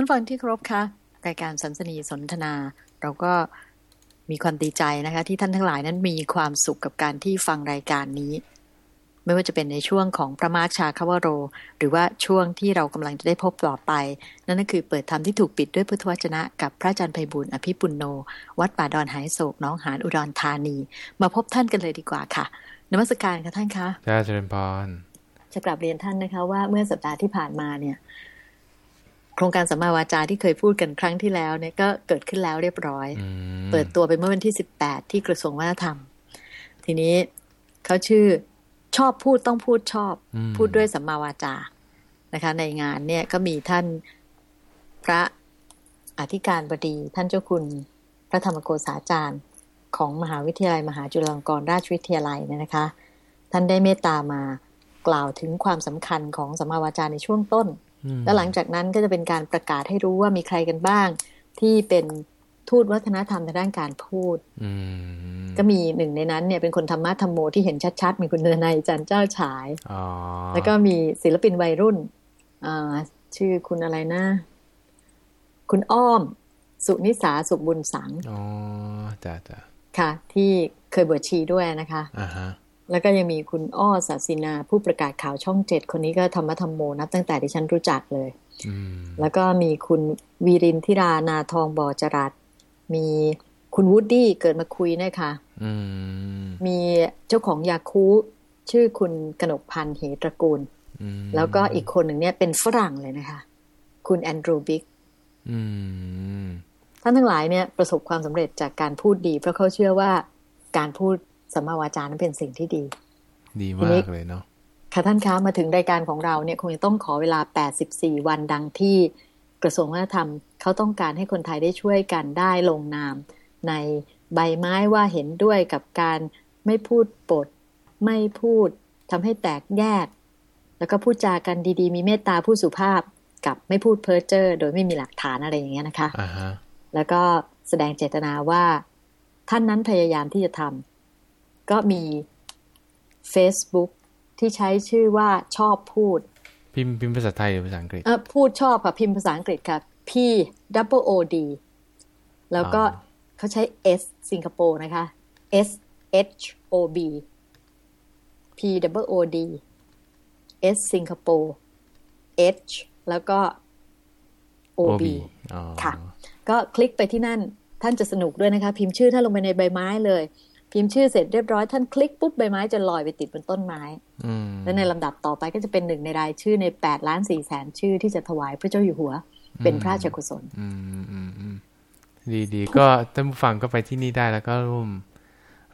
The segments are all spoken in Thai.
ท่านฟังที่ครบคะรายการสันสนีสนทนา เราก็มีความดีใจนะคะ ที่ท่านทั้งหลายนั้นมีความสุขกับการที่ฟังรายการนี้ ไม่ว่าจะเป็นในช่วงของพระมาชาคาวโร หรือว่าช่วงที่เรากำลังจะได้พบต่อไป นั่นก็คือเปิดธรรมที่ถูกปิดด้วยพุทธวจนะกับพระอาจารย์ไพบุญอภิปุนโน วัดป่าดอนหายโศกน้องหานอุดรธานี มาพบท่านกันเลยดีกว่าค่ะนมัสการค่ะท่านคะจ้าเจริญพรจะกลับเรียนท่านนะคะว่าเมื่อสัปดาห์ที่ผ่านมาเนี่ยโครงการสัมมาวาจาที่เคยพูดกันครั้งที่แล้วเนี่ยก็เกิดขึ้นแล้วเรียบร้อย เปิดตัวไปเมื่อวันที่สิบแปดที่กระทรวงวัฒนธรรม ทีนี้เขาชื่อชอบพูดต้องพูดชอบ พูดด้วยสัมมาวาจานะคะ ในงานเนี่ยก็มีท่านพระอธิการบดีท่านเจ้าคุณพระธรรมโกษาจารย์ ของมหาวิทยาลัยมหาจุฬาลงกรณราชวิทยาลัยเนี่ยนะคะ ท่านได้เมตตามากล่าวถึงความสำคัญของสัมมาวาจาในช่วงต้น แล้วหลังจากนั้นก็จะเป็นการประกาศให้รู้ว่ามีใครกันบ้าง ที่เป็นทูตวัฒนธรรมในด้านการพูดก็มีหนึ่งในนั้นเนี่ยเป็นคนธรรมะธรรมโมที่เห็นชัดๆ มีคุณเนือนายจันเจ้าฉายแล้วก็มีศิลปินวัยรุ่นชื่อคุณอะไรนะ คุณอ้อม สุนิสาสุบุญสังอ๋อจ้าจ้าค่ะ ที่เคยบวชชีด้วยนะคะอ่าฮะ แล้วก็ยังมีคุณอ้อศาสินา ผู้ประกาศข่าวช่องเจ็ดคนนี้ก็ธรรมธรรมโมนับตั้งแต่ที่ฉันรู้จักเลยแล้วก็มีคุณวีรินทิรานาทองบ่อจรัสมีคุณวูดดี้เกิดมาคุยนะคะมีเจ้าของยาคูลท์ชื่อคุณกนกพันธ์เหตระกูล แล้วก็อีกคนหนึ่งเนี่ยเป็นฝรั่งเลยนะคะ คุณแอนดรูว์ บิ๊กส์ท่านทั้งหลายเนี่ยประสบความสำเร็จจากการพูดดี เพราะเขาเชื่อว่าการพูด สัมมาวาจานั้นเป็นสิ่งที่ดี ดีมากเลยเนาะค่ะท่านคะมาถึงรายการของเราเนี่ยคงจะต้องขอเวลา 84 วันดังที่กระทรวงวัฒนธรรมเขาต้องการให้คนไทยได้ช่วยกันได้ลงนาม ในใบไม้ว่าเห็นด้วยกับการไม่พูดปด ไม่พูดทำให้แตกแยก แล้วก็พูดจากันดีๆ มีเมตตาผู้สุภาพกับไม่พูดเพ้อเจ้อโดยไม่มีหลักฐานอะไรอย่างเงี้ยนะคะ uh-huh. แล้วก็แสดงเจตนาว่าท่านนั้นพยายามที่จะทำ ก็มี Facebook ที่ใช้ชื่อว่าชอบพูด พิมพ์พิมพ์ภาษาไทยหรือภาษาอังกฤษเออพูดชอบค่ะ พิมพ์ภาษาอังกฤษค่ะ P double O D แล้วก็เขาใช้ S สิงคโปร์นะคะ S H O B P double O D S สิงคโปร์ H แล้วก็ O B ค่ะ ก็คลิกไปที่นั่นท่านจะสนุกด้วยนะคะ พิมพ์ชื่อท่านลงไปในใบไม้เลย พิมพ์ชื่อเสร็จเรียบร้อยท่านคลิกปุ๊บใบไม้จะลอยไปติดบนต้นไม้แล้วในลำดับต่อไปก็จะเป็นหนึ่งในรายชื่อในแปดล้านสี่แสนชื่อที่จะถวายพระเจ้าอยู่หัว เป็นพระราชกุศลดีดีก็ท่านผู้ฟังก็ไปที่นี่ได้แล้วก็ร่วม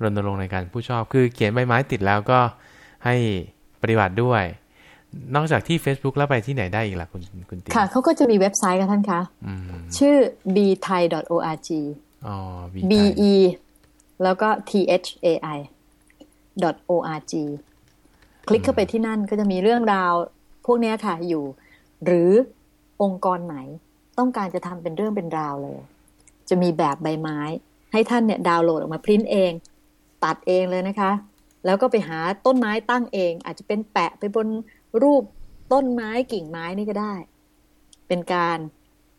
รณรงค์ในการผู้ชอบ คือเขียนใบไม้ติดแล้วก็ให้ปฏิบัติด้วย นอกจากที่ Facebook แล้วไปที่ไหนได้อีกล่ะคุณคุณติ๊ค่ะเขาก็จะมีเว็บไซต์กันท่านคะชื่อ b t h a i org อ๋อ b e แล้วก็ thai org คลิกเข้าไปที่นั่นก็จะมีเรื่องราวพวกนี้ค่ะอยู่ หรือองค์กรไหนต้องการจะทำเป็นเรื่องเป็นราวเลย จะมีแบบใบไม้ ให้ท่านเนี่ยดาวน์โหลดออกมาพิมพ์เอง ตัดเองเลยนะคะ แล้วก็ไปหาต้นไม้ตั้งเอง อาจจะเป็นแปะไปบนรูปต้นไม้กิ่งไม้นี่ก็ได้ เป็นการ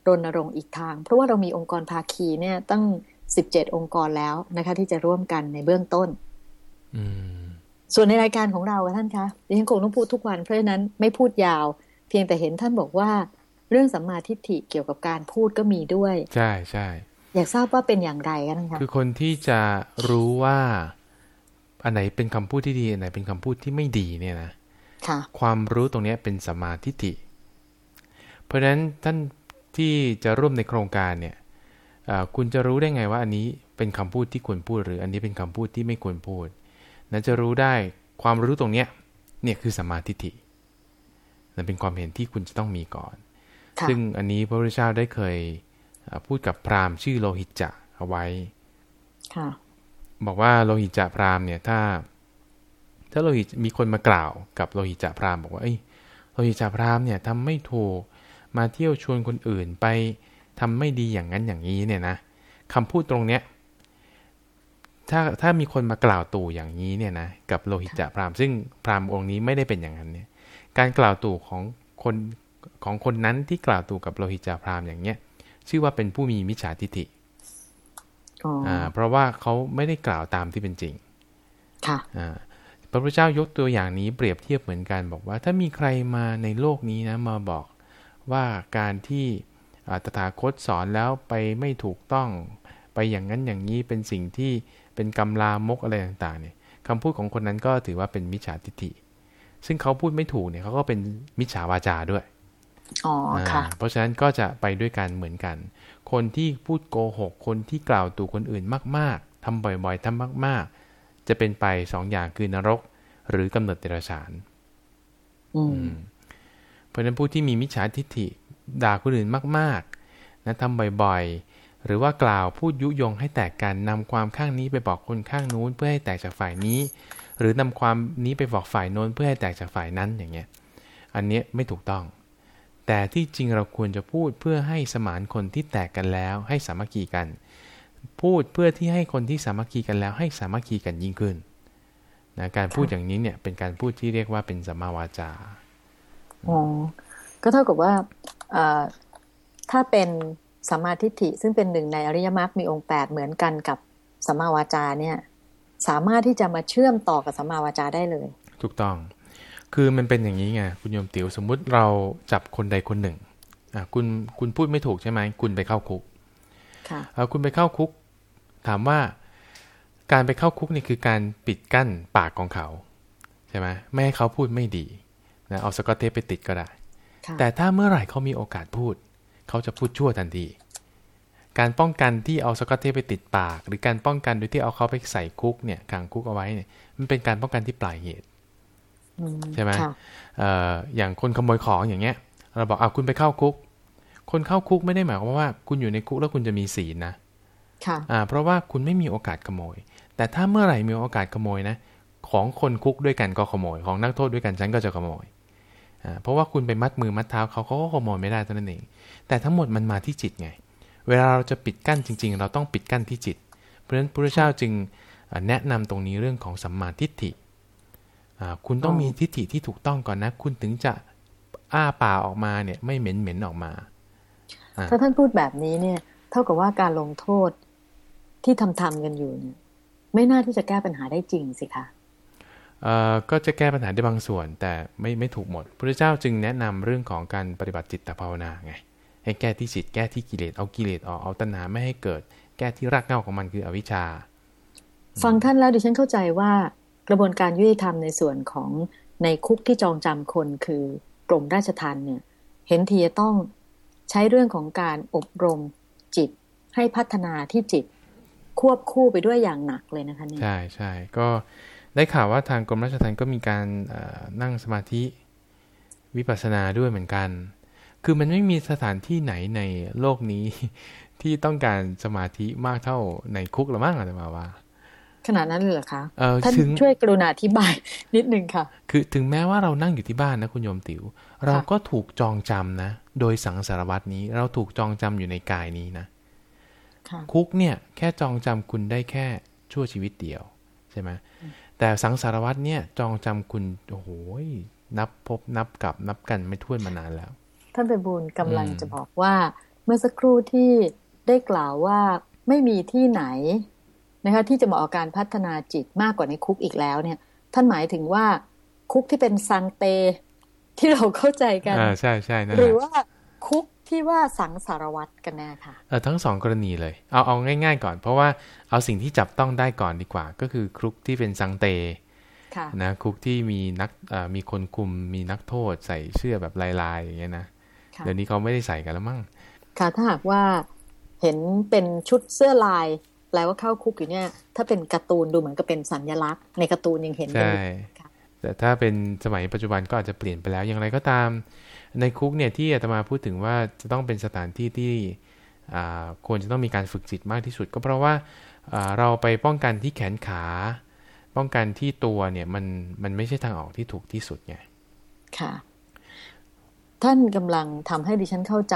รณรงค์อีกทาง เพราะว่าเรามีองค์กรภาคีเนี่ยตั้ง สิบเจ็ดองค์กรแล้วนะคะ ที่จะร่วมกันในเบื้องต้นส่วนในรายการของเราท่านคะดิฉันคงต้องพูดทุกวันเพราะฉะนั้นไม่พูดยาว เพียงแต่เห็นท่านบอกว่า เรื่องสัมมาทิฏฐิเกี่ยวกับการพูดก็มีด้วย ใช่ใช่อยากทราบว่าเป็นอย่างไรกันคะคือคนที่จะรู้ว่าอันไหนเป็นคำพูดที่ดีอันไหนเป็นคำพูดที่ไม่ดีเนี่ยนะค่ะความรู้ตรงนี้เป็นสัมมาทิฏฐิเพราะฉะนั้นท่านที่จะร่วมในโครงการเนี่ย คุณจะรู้ได้ไงว่าอันนี้เป็นคำพูดที่ควรพูด หรืออันนี้เป็นคำพูดที่ไม่ควรพูดนั้นจะรู้ได้ความรู้ตรงเนี้ยเนี่ยคือสมาธิินั่นเป็นความเห็นที่คุณจะต้องมีก่อน ซึ่งอันนี้พระพุทธเจ้าได้เคยพูดกับพราหมณ์ชื่อโลหิตจะเอาไว้บอกว่าโลหิตจะพราหมณ์เนี่ยถ้า ถ้าโลหิตมีคนมากล่าวกับโลหิตจะพราหมณ์บอกว่าเอ้ยโลหิตจะพราหมณ์เนี่ยทำไม่ถูกมาเที่ยวชวนคนอื่นไป ทำไม่ดีอย่างนั้นอย่างนี้เนี่ยนะคำพูดตรงเนี้ยถ้าถ้ามีคนมากล่าวตู่อย่างนี้เนี่ยนะกับโลหิตจะพรามซึ่งพรามองค์นี้ไม่ได้เป็นอย่างนั้นเนี่ย การกล่าวตู่ของคนของคนนั้นที่กล่าวตูกับโลหิตจาพรามอย่างเนี้ยชื่อว่าเป็นผู้มีมิจฉาทิฏฐิอ่า เพราะว่าเขาไม่ได้กล่าวตามที่เป็นจริง ค่ะอ่าพระพุทธเจ้ายกตัวอย่างนี้เปรียบเทียบเหมือนกันบอกว่า ถ้ามีใครมาในโลกนี้นะมาบอกว่าการที่ ตถาคตสอนแล้วไปไม่ถูกต้อง ไปอย่างนั้นอย่างนี้เป็นสิ่งที่เป็นกำลามกอะไรต่างๆเนี่ยคำพูดของคนนั้นก็ถือว่าเป็นมิจฉาทิฏฐิ ซึ่งเขาพูดไม่ถูกเนี่ยเขาก็เป็นมิจฉาวาจาด้วยอ๋อค่ะเพราะฉะนั้นก็จะไปด้วยกันเหมือนกัน คนที่พูดโกหก คนที่กล่าวตูคนอื่นมาก ๆทำบ่อยๆทำมาก ๆ จะเป็นไปสองอย่างคือนรก หรือกำเนิดเดรัจฉานเพราะฉะนั้นผู้ที่มีมิจฉาทิฏฐิ ด่าคนอื่นมากๆนะทำบ่อยๆ หรือว่ากล่าวพูดยุยงให้แตกกันนำความข้างนี้ไปบอกคนข้างนู้นเพื่อให้แตกจากฝ่ายนี้ หรือนำความนี้ไปบอกฝ่ายโน้นเพื่อให้แตกจากฝ่ายนั้นอย่างเงี้ยอันนี้ไม่ถูกต้อง แต่ที่จริงเราควรจะพูดเพื่อให้สมานคนที่แตกกันแล้วให้สามัคคีกัน พูดเพื่อที่ให้คนที่สามัคคีกันแล้ว ให้สามัคคีกันยิ่งขึ้นนะการพูดอย่างนี้เนี่ยเป็นการพูดที่เรียกว่าเป็นสัมมาวาจา อ๋อ ก็เท่ากับว่า ถ้าเป็นสัมมาทิฏฐิซึ่งเป็นหนึ่งในอริยมรรคมีองค์แปดเหมือนกันกับสัมมาวาจาเนี่ย สามารถที่จะมาเชื่อมต่อกับสัมมาวาจาได้เลย ถูกต้อง คือมันเป็นอย่างนี้ไงคุณโยมติ๋วสมมุติเราจับคนใดคนหนึ่งอะคุณคุณพูดไม่ถูกใช่ไหมคุณไปเข้าคุกค่ะคุณไปเข้าคุก ถามว่าการไปเข้าคุกนี่คือการปิดกั้นปากของเขา ใช่ไหมไม่ให้เขาพูดไม่ดีนะเอาสกอตเทปไปติดก็ได้ แต่ถ้าเมื่อไหร่เขามีโอกาสพูด เขาจะพูดชั่วทันที การป้องกันที่เอาสกอตเทปไปติดปาก หรือการป้องกันโดยที่เอาเขาไปใส่คุกเนี่ยขังคุกเอาไว้เนี่ยมันเป็นการป้องกันที่ปลายเหตุใช่ไหมอย่างคนขโมยของอย่างเงี้ย เราบอกเอาคุณไปเข้าคุก คนเข้าคุกไม่ได้หมายความว่าคุณอยู่ในคุกแล้วคุณจะมีศีลนะค่ะอ่าเพราะว่าคุณไม่มีโอกาสขโมย แต่ถ้าเมื่อไหร่มีโอกาสขโมยนะ ของคนคุกด้วยกันก็ขโมย ของนักโทษด้วยกันฉันก็จะขโมย เพราะว่าคุณไปมัดมือมัดเท้าเขาเขาก็ขโมยไม่ได้เท่านั้นเอง แต่ทั้งหมดมันมาที่จิตไง เวลาเราจะปิดกั้นจริง ๆ เราต้องปิดกั้นที่จิต เพราะฉะนั้นพระเจ้าจึงแนะนำตรงนี้เรื่องของสัมมาทิฏฐิคุณต้องมีทิฏฐิที่ถูกต้องก่อนนะ คุณถึงจะอ้าปากออกมาเนี่ยไม่เหม็นเหม็นออกมา ถ้าท่านพูดแบบนี้เนี่ยเท่ากับว่าการลงโทษที่ทำทำกันอยู่เนี่ย ไม่น่าที่จะแก้ปัญหาได้จริงสิคะ ก็จะแก้ปัญหาได้บางส่วน แต่ไม่ไม่ถูกหมดพระเจ้าจึงแนะนำเรื่องของการปฏิบัติจิตตภาวนาไงให้แก้ที่จิตแก้ที่กิเลสเอากิเลสออกเอาตัณหาไม่ให้เกิด แก้ที่รากเหง้าของมันคืออวิชชา ฟังท่านแล้วดิฉันเข้าใจว่ากระบวนการยุติธรรมในส่วนของในคุกที่จองจำคนคือกรมราชทัณฑ์เนี่ย เห็นทีจะต้องใช้เรื่องของการอบรมจิตให้พัฒนาที่จิตควบคู่ไปด้วยอย่างหนักเลยนะคะเนี่ยใช่ใช่ก็ ได้ข่าวว่าทางกรมราชทัณฑ์ก็มีการนั่งสมาธิวิปัสสนาด้วยเหมือนกัน คือมันไม่มีสถานที่ไหนในโลกนี้ที่ต้องการสมาธิมากเท่าในคุกละมั้งอาจจะมาว่า ขนาดนั้นเลยเหรอคะท่านช่วยกรุณาอธิบายนิดนึงค่ะ คือถึงแม้ว่าเรานั่งอยู่ที่บ้านนะคุณโยมติว๋ว เราก็ถูกจองจำนะ โดยสังสารวัตนี้ เราถูกจองจำอยู่ในกายนี้นะคุกเนี่ย แค่จองจำคุณได้แค่ชั่วชีวิตเดียวใช่ไหม แต่สังสารวัตรเนี่ยจองจำคุณโอ้โหนับพบนับกับนับกันไม่ท้วนมานานแล้ว ท่านไปบุญกำลังจะบอกว่า เมื่อสักครู่ที่ได้กล่าวว่าไม่มีที่ไหนนะคะที่จะเหมาะกับการพัฒนาจิตมากกว่าในคุกอีกแล้วเนี่ย ท่านหมายถึงว่าคุกที่เป็นซังเต ที่เราเข้าใจกันอ่าใช่ใช่หรือว่า คุกที่ว่าสังสารวัตรกันแน่ค่ะเออทั้งสองกรณีเลย เอาเอาง่าย ๆ ก่อน เพราะว่าเอาสิ่งที่จับต้องได้ก่อนดีกว่า ก็คือคุกที่เป็นสังเตนะคุกที่มีนักมีคนคุมมีนักโทษใส่เสื้อแบบลายๆอย่างเงี้ยนะเดี๋ยวนี้เขาไม่ได้ใส่กันแล้วมั้งค่ะถ้าหากว่าเห็นเป็นชุดเสื้อลายแปลว่าเข้าคุกอยู่เนี่ย ถ้าเป็นการ์ตูนดูเหมือนกับเป็นสัญลักษณ์ ในการ์ตูนยังเห็นใช่แต่ถ้าเป็นสมัยปัจจุบันก็อาจจะเปลี่ยนไปแล้วอย่างไรก็ตาม ในคุกเนี่ยที่อาตมาพูดถึงว่าจะต้องเป็นสถานที่ที่ควรจะต้องมีการฝึกจิตมากที่สุด ก็เพราะว่าเราไปป้องกันที่แขนขา ป้องกันที่ตัวเนี่ยมันมันไม่ใช่ทางออกที่ถูกที่สุดไงค่ะ ท่านกำลังทำให้ดิฉันเข้าใจ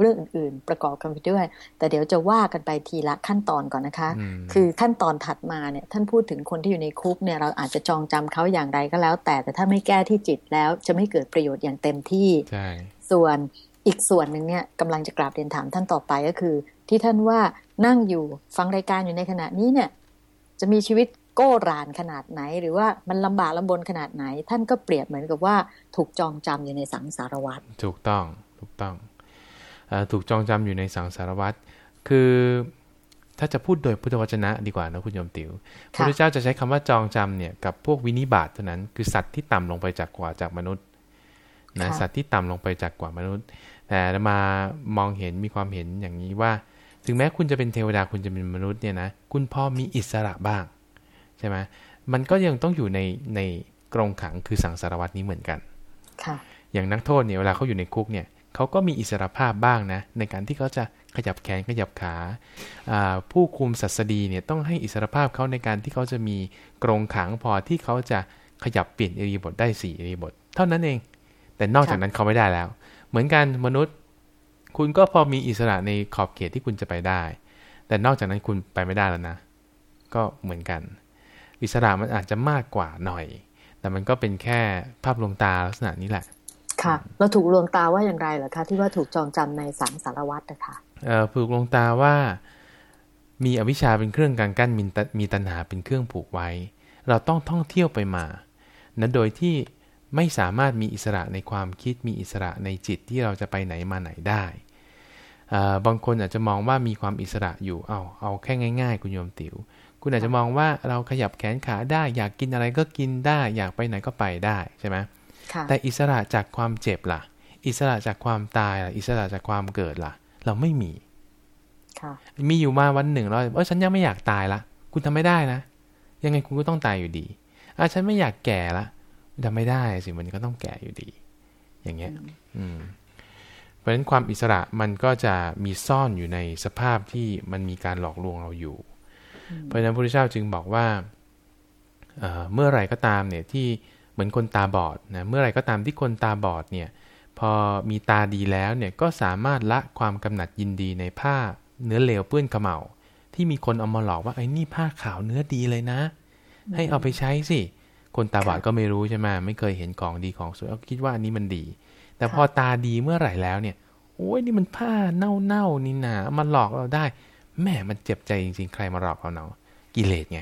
เรื่องอื่น ๆ ประกอบกันไปด้วย แต่เดี๋ยวจะว่ากันไปทีละขั้นตอนก่อนนะคะ คือขั้นตอนถัดมาเนี่ยท่านพูดถึงคนที่อยู่ในคุกเนี่ยเราอาจจะจองจำเขาอย่างไรก็แล้ว แต่แต่ถ้าไม่แก้ที่จิตแล้วจะไม่เกิดประโยชน์อย่างเต็มที่ใช่สส่วนอีกส่วนหนึ่งเนี่ยกำลังจะกราบเรียนถามท่านต่อไปก็คือ ที่ท่านว่านั่งอยู่ฟังรายการอยู่ในขณะนี้เนี่ยจะมีชีวิตโก้รานขนาดไหน หรือว่ามันลำบากลำบนขนาดไหน ท่านก็เปรียบเหมือนกับว่าถูกจองจำอยู่ในสังสารวัตรถูกต้องถูกต้องอ ถูกจองจำอยู่ในสังสารวัตรคือถ้าจะพูดโดยพุทธวจนะดีกว่านะคุณโยมติว๋วพระพุทธเจ้าจะใช้คำว่าจองจำเนี่ยกับพวกวินิบาตเท่านั้นคือสัตว์ที่ต่ำลงไปจากกว่าจากมนุษย์นะสัตว์ที่ต่ำลงไปจากกว่ามนุษย์ แต่มามองเห็นมีความเห็นอย่างนี้ว่า ถึงแม้คุณจะเป็นเทวดาคุณจะเป็นมนุษย์เนี่ยนะคุณพอมีอิสระบ้างใช่ไหมมันก็ยังต้องอยู่ในในกรงขังคือสังสารวัตนี้เหมือนกันค่ะอย่างนักโทษเนี่ยเวลาเขาอยู่ในคุกเนี่ย เขาก็มีอิสระภาพบ้างนะ ในการที่เขาจะขยับแขนขยับขา ผู้คุมสัสดีเนี่ยต้องให้อิสรภาพเขาในการที่เขาจะมีกรงขังพอที่เขาจะขยับเปลี่ยนอิริบทได้สี่อิริบท เท่านั้นเอง แต่นอกจากนั้นเขาไม่ได้แล้ว เหมือนกันมนุษย์ คุณก็พอมีอิสระในขอบเขตที่คุณจะไปได้ แต่นอกจากนั้นคุณไปไม่ได้แล้วนะ ก็เหมือนกัน อิสระมันอาจจะมากกว่าหน่อย แต่มันก็เป็นแค่ภาพลวงตาลักษณะนี้แหละ ค่ะ เราถูกลวงตาว่าอย่างไรเหรอคะที่ว่าถูกจองจำในสังสารวัตรนะคะผูกลงตาว่ามีอวิชชาเป็นเครื่องการกั้นมีมีตัณหาเป็นเครื่องผูกไว้ เราต้องท่องเที่ยวไปมานั้นโดยที่ไม่สามารถมีอิสระในความคิดมีอิสระในจิตที่เราจะไปไหนมาไหนได้บางคนอาจจะมองว่ามีความอิสระอยู่ เอาเอาแค่ง่าย ๆ คุณโยมติว๋ว คุณอาจจะมองว่าเราขยับแขนขาได้ อยากกินอะไรก็กินได้ อยากไปไหนก็ไปได้ใช่ไหม แต่อิสระจากความเจ็บล่ะ อิสระจากความตายล่ะ อิสระจากความเกิดล่ะ เราไม่มีมีอยู่มาวันหนึ่งเราเออฉันยังไม่อยากตายละคุณทำไม่ได้นะ ยังไงคุณก็ต้องตายอยู่ดีอะฉันไม่อยากแก่ละทำไม่ได้สิมันก็ต้องแก่อยู่ดี อย่างเงี้ย อืมเพราะฉะนั้นความอิสระมันก็จะมีซ่อนอยู่ในสภาพที่มันมีการหลอกลวงเราอยู่ เพราะฉะนั้นพระพุทธเจ้าจึงบอกว่าเเมื่อไรก็ตามเนี่ยที่ เหมือนคนตาบอดนะเมื่อไรก็ตามที่คนตาบอดเนี่ยพอมีตาดีแล้วเนี่ยก็สามารถละความกำหนัดยินดีในผ้าเนื้อเหลวเปื้อนขมเหลาที่มีคนเอามาหลอกว่าไอ้นี่ผ้าขาวเนื้อดีเลยนะ ให้เอาไปใช้สิ คนตาบอดก็ไม่รู้ใช่ไหมไม่เคยเห็นของดีของสวยก็คิดว่าอันนี้มันดี แต่พอตาดีเมื่อไหร่แล้วเนี่ยโอ้ยนี่มันผ้าเน่าๆนี่นามาหลอกเราได้แม่มันเจ็บใจจริงๆ ใครมาหลอกเราเนาะกิเลสไง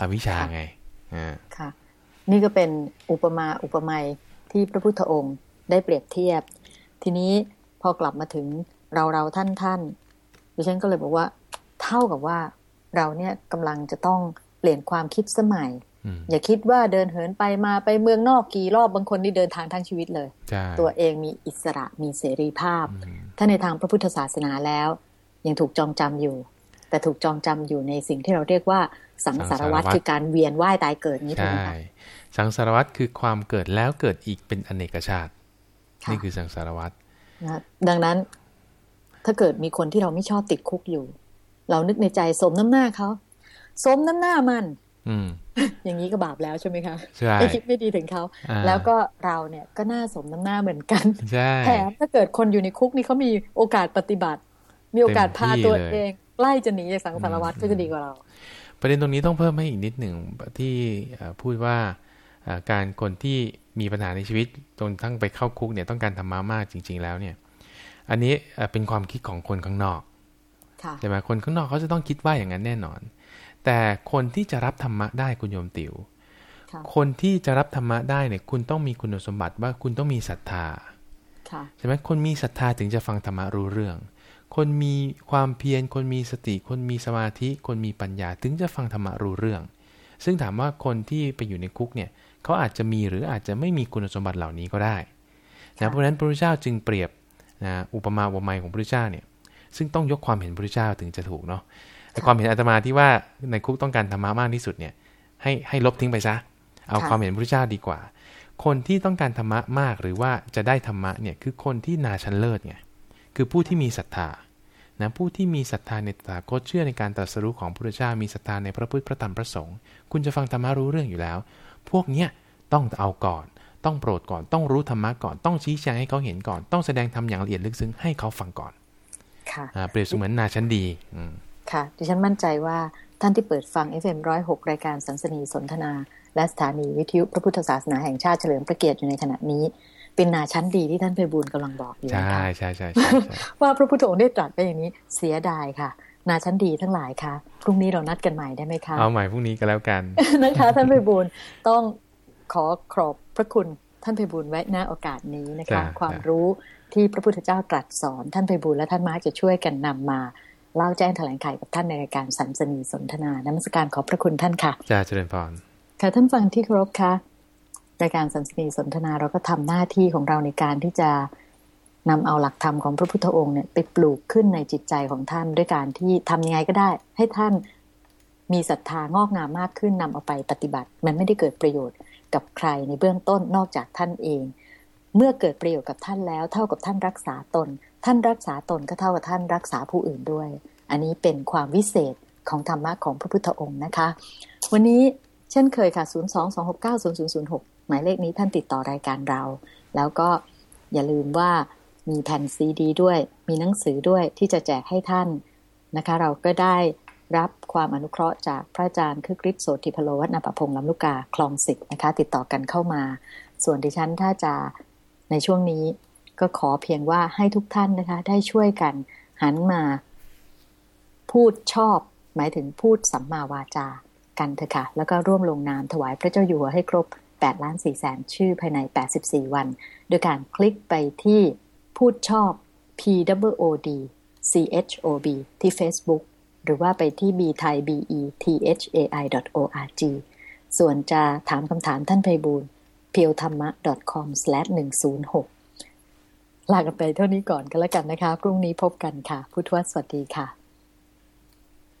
อวิชาไงอ่าค่ะ นี่ก็เป็นอุปมาอุปไมยที่พระพุทธองค์ได้เปรียบเทียบ ทีนี้พอกลับมาถึงเราเราท่านท่านดิฉันก็เลยบอกว่า เท่ากับว่าเราเนี่ยกำลังจะต้องเปลี่ยนความคิดสมัย อย่าคิดว่าเดินเหินไปมาไปเมืองนอกกี่รอบบางคนที่เดินทางทั้งชีวิตเลย ตัวเองมีอิสระมีเสรีภาพ ถ้าในทางพระพุทธศาสนาแล้ว ยังถูกจองจำอยู่ แต่ถูกจองจำอยู่ในสิ่งที่เราเรียกว่าสังสารวัตรคือการเวียนว่ายตายเกิดนี้ถูกไหมสังสารวัตรคือความเกิดแล้วเกิดอีกเป็นอเนกชาติ นี่คือสังสารวัตรดังนั้น ถ้าเกิดมีคนที่เราไม่ชอบติดคุกอยู่ เรานึกในใจสมน้ำหน้าเขาสมน้ำหน้ามัน อืมอย่างนี้ก็บาปแล้วใช่ไหมคะใช่ไม่คิดไม่ดีถึงเขา แล้วก็เราเนี่ยก็น่าสมน้ำหน้าเหมือนกันใช่แถมถ้าเกิดคนอยู่ในคุกนี่เขามีโอกาสปฏิบัติ มีโอกาสพาตัวเอง ใกล้จะหนีจากสังสารวัตรก็จะดีกว่าเรา ประเด็นตรงนี้ต้องเพิ่มให้อีกนิดหนึ่งที่พูดว่าการคนที่มีปัญหาในชีวิตจนทั้งไปเข้าคุกเนี่ยต้องการธรรมะมากจริง ๆ แล้วเนี่ย อันนี้เป็นความคิดของคนข้างนอกใช่ไหมคนข้างนอกเขาจะต้องคิดว่าอย่างนั้นแน่นอน แต่คนที่จะรับธรรมะได้คุณโยมติว๋วคนที่จะรับธรรมะได้เนี่ยคุณต้องมีคุณสมบัติว่าคุณต้องมีศรัทธาใช่ไหมคนมีศรัทธาถึงจะฟังธรรมะรู้เรื่อง คนมีความเพียร คนมีสติ คนมีสมาธิ คนมีปัญญา ถึงจะฟังธรรมะรู้เรื่อง ซึ่งถามว่าคนที่ไปอยู่ในคุกเนี่ยเขาอาจจะมีหรืออาจจะไม่มีคุณสมบัติเหล่านี้ก็ได้นะเพราะฉะนั้นพระพุทธเจ้าจึงเปรียบนะอุปมาอุปไมยของพระพุทธเจ้าเนี่ยซึ่งต้องยกความเห็นพระพุทธเจ้าถึงจะถูกเนาะแต่ความเห็นอาตมาที่ว่าในคุกต้องการธรรมะมากที่สุดเนี่ยให้ให้ลบทิ้งไปซะเอาความเห็นพระพุทธเจ้าดีกว่า คนที่ต้องการธรรมะมากหรือว่าจะได้ธรรมะเนี่ยคือคนที่นาชันเลิศไง คือผู้ที่มีศรัทธานะผู้ที่มีศรัทธาในตถาคตเชื่อในการตรัสรู้ของพระพุทธเจ้ามีศรัทธาในพระพุทธพระธรรมพระสงฆ์คุณจะฟังธรรมะรู้เรื่องอยู่แล้ว พวกเนี้ยต้องเอาก่อน ต้องโปรดก่อนต้องรู้ธรรมะก่อนต้องชี้แจงให้เขาเห็นก่อน ต้องแสดงธรรมอย่างละเอียดลึกซึ้งให้เขาฟังก่อน ค่ะเปรียบเสมือนนาชั้นดีค่ะดิฉันมั่นใจว่าท่านที่เปิดฟัง FM106 รายการสันสนีสนทนา และสถานีวิทยุพระพุทธศาสนาแห่งชาติเฉลิมพระเกียรติอยู่ในขณะนี้ เป็นนาชั้นดีที่ท่านเพบูลกำลังบอกอยู่ใช่ใช่ใช่ใช่ว่าพระพุทธองค์ได้ตรัสไปอย่างนี้เสียดายค่ะ นาชั้นดีทั้งหลายค่ะพรุ่งนี้เรานัดกันใหม่ได้ไหมคะเอาใหม่พรุ่งนี้ก็แล้วกันนะคะท่านเพบูลต้องขอขอบพระคุณท่านเพบูลไว้หน้าโอกาสนี้นะคะ ความรู้ที่พระพุทธเจ้าตรัสสอนท่านเพบูลและท่านมาร์จะช่วยกันนำมาเล่าแจ้งแถลงไขกับท่านในรายการสันสนีสนทนานมัสการขอบพระคุณท่านค่ะจ้าเจริญพรค่ะท่านฟังที่เคารพค่ะ รายการสันสนีสนทนาเราก็ทำหน้าที่ของเราในการที่จะนำเอาหลักธรรมของพระพุทธองค์เนี่ยไปปลูกขึ้นในจิตใจของท่านด้วยการที่ทำยังไงก็ได้ ให้ท่านมีศรัทธางอกงามมากขึ้นนำเอาไปปฏิบัติ มันไม่ได้เกิดประโยชน์กับใครในเบื้องต้นนอกจากท่านเอง เมื่อเกิดประโยชน์กับท่านแล้วเท่ากับท่านรักษาตน ท่านรักษาตนก็เท่ากับท่านรักษาผู้อื่นด้วย อันนี้เป็นความวิเศษของธรรมะของพระพุทธองค์นะคะ วันนี้เช่นเคยค่ะ 022690006 หมายเลขนี้ท่านติดต่อรายการเรา แล้วก็อย่าลืมว่ามีแผ่นซีดี ด้วย มีหนังสือด้วยที่จะแจกให้ท่านนะคะ เราก็ได้รับความอนุเคราะห์จากพระอาจารย์คึกฤทธิ์โสติพโลวัฒนปพงศ์ลำลูกกาคลองสิทธ์นะคะ ติดต่อกันเข้ามา ส่วนดิฉันถ้าจะในช่วงนี้ก็ขอเพียงว่าให้ทุกท่านนะคะ ได้ช่วยกันหันมา พูดชอบ หมายถึงพูดสัมมาวาจากันเถอะค่ะ แล้วก็ร่วมลงนามถวายพระเจ้าอยู่หัวให้ครบ 8ล้าน4แสนชื่อภายใน 84 วัน โดยการคลิกไปที่พูดชอบ P W O D C H O B ที่ Facebook หรือว่าไปที่ b t h a i b e t h a i o r g ส่วนจะถามคำถามท่านไพบูลเพียวธรรมะ com 106 ลากันไปเท่านี้ก่อนก็แล้วกันนะคะ พรุ่งนี้พบกันค่ะ พุทธวสวัสดีค่ะ